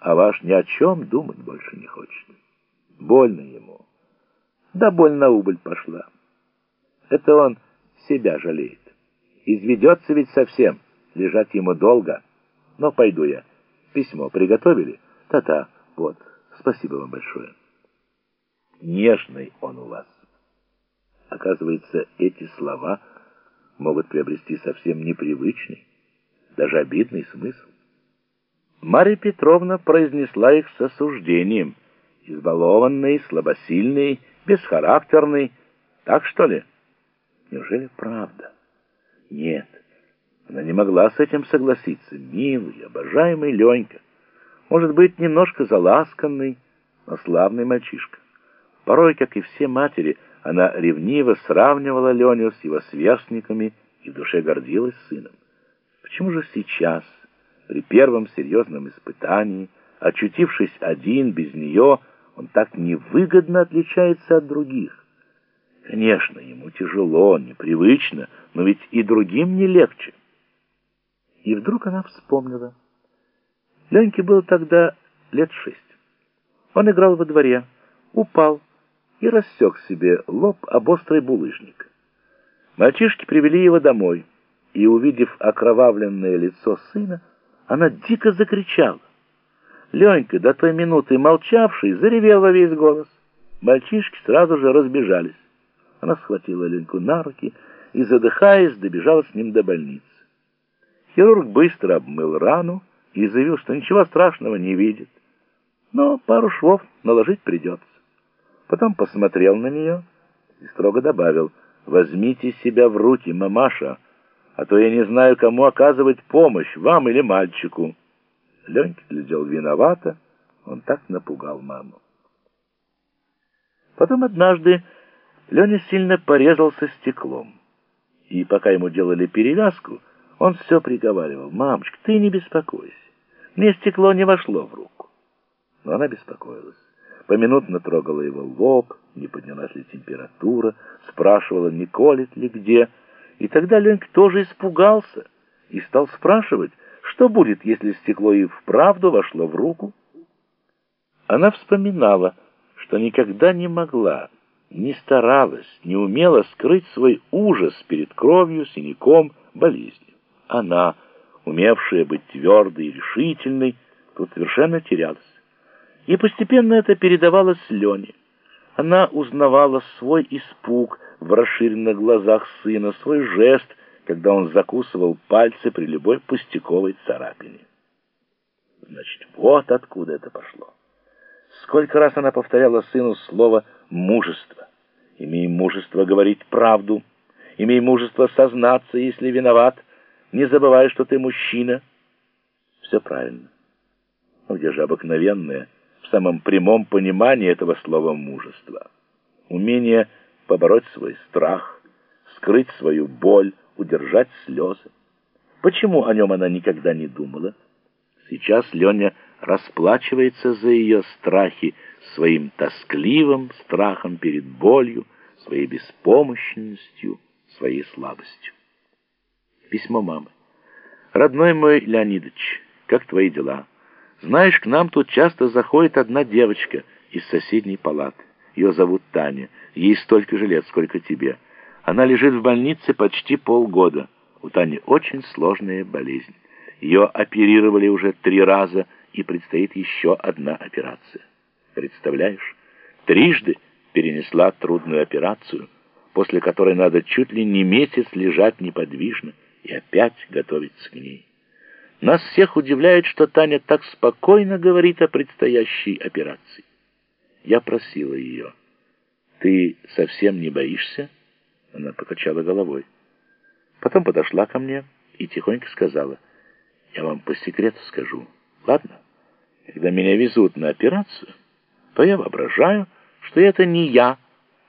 а ваш ни о чем думать больше не хочет. Больно ему. Да боль на убыль пошла. Это он себя жалеет. Изведется ведь совсем, лежать ему долго. Но пойду я. Письмо приготовили? Та-та, вот, спасибо вам большое. Нежный он у вас. Оказывается, эти слова могут приобрести совсем непривычный, даже обидный смысл. Марья Петровна произнесла их с осуждением. Избалованный, слабосильный, бесхарактерный. Так что ли? Неужели правда? Нет, она не могла с этим согласиться. Милый, обожаемый Ленька. Может быть, немножко заласканный, но славный мальчишка. Порой, как и все матери, она ревниво сравнивала Леню с его сверстниками и в душе гордилась сыном. Почему же сейчас, при первом серьезном испытании, очутившись один, без нее, он так невыгодно отличается от других? Конечно, ему тяжело, непривычно, но ведь и другим не легче. И вдруг она вспомнила. Леньке было тогда лет шесть. Он играл во дворе, упал и рассек себе лоб об острый булыжник. Мальчишки привели его домой и, увидев окровавленное лицо сына, она дико закричала. Ленька, до той минуты молчавший, заревел во весь голос. Мальчишки сразу же разбежались. Она схватила Леньку на руки и, задыхаясь, добежала с ним до больницы. Хирург быстро обмыл рану и заявил, что ничего страшного не видит. Но пару швов наложить придется. Потом посмотрел на нее и строго добавил, «Возьмите себя в руки, мамаша, а то я не знаю, кому оказывать помощь, вам или мальчику». Ленька глядел виновато, он так напугал маму. Потом однажды Леня сильно порезался стеклом, и пока ему делали перевязку, он все приговаривал, «Мамочка, ты не беспокойся, мне стекло не вошло в руку». Но она беспокоилась. Поминутно трогала его лоб, не поднялась ли температура, спрашивала, не колет ли где, и тогда Ленька тоже испугался и стал спрашивать, что будет, если стекло и вправду вошло в руку. Она вспоминала, что никогда не могла, не старалась, не умела скрыть свой ужас перед кровью, синяком, болезнью. Она, умевшая быть твердой и решительной, тут совершенно терялась. И постепенно это передавалось Лене. Она узнавала свой испуг в расширенных глазах сына, свой жест, когда он закусывал пальцы при любой пустяковой царапине. Значит, вот откуда это пошло. Сколько раз она повторяла сыну слово «мужество». Имей мужество говорить правду, имей мужество сознаться, если виноват, не забывай, что ты мужчина. Все правильно. Но где же обыкновенное, в самом прямом понимании этого слова «мужество»? Умение побороть свой страх, скрыть свою боль, удержать слезы. Почему о нем она никогда не думала? Сейчас Леня расплачивается за ее страхи своим тоскливым страхом перед болью, своей беспомощностью, своей слабостью. Письмо мамы. «Родной мой Леонидович, как твои дела? Знаешь, к нам тут часто заходит одна девочка из соседней палаты. Ее зовут Таня. Ей столько же лет, сколько тебе. Она лежит в больнице почти полгода. У Тани очень сложная болезнь. Ее оперировали уже три раза, и предстоит еще одна операция. Представляешь? Трижды перенесла трудную операцию, после которой надо чуть ли не месяц лежать неподвижно и опять готовиться к ней. Нас всех удивляет, что Таня так спокойно говорит о предстоящей операции. Я просила ее. «Ты совсем не боишься?» Она покачала головой. Потом подошла ко мне и тихонько сказала, «Я вам по секрету скажу, ладно? Когда меня везут на операцию, то я воображаю, что это не я,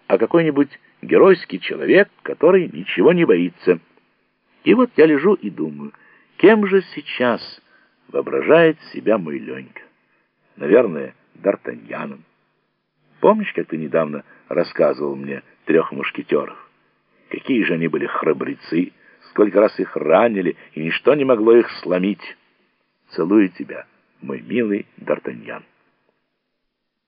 а какой-нибудь геройский человек, который ничего не боится. И вот я лежу и думаю, кем же сейчас воображает себя мой Ленька? Наверное, Д'Артаньяном. Помнишь, как ты недавно рассказывал мне трех мушкетеров? Какие же они были храбрецы, сколько раз их ранили, и ничто не могло их сломить. Целую тебя, мой милый Д'Артаньян.